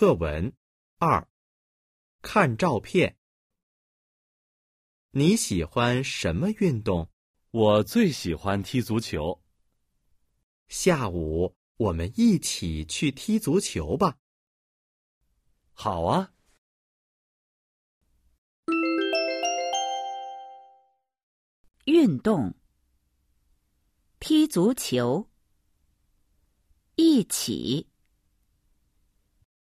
课文。二。看照片。你喜欢什么运动？我最喜欢踢足球。下午我们一起去踢足球吧。好啊。运动。踢足球。一起。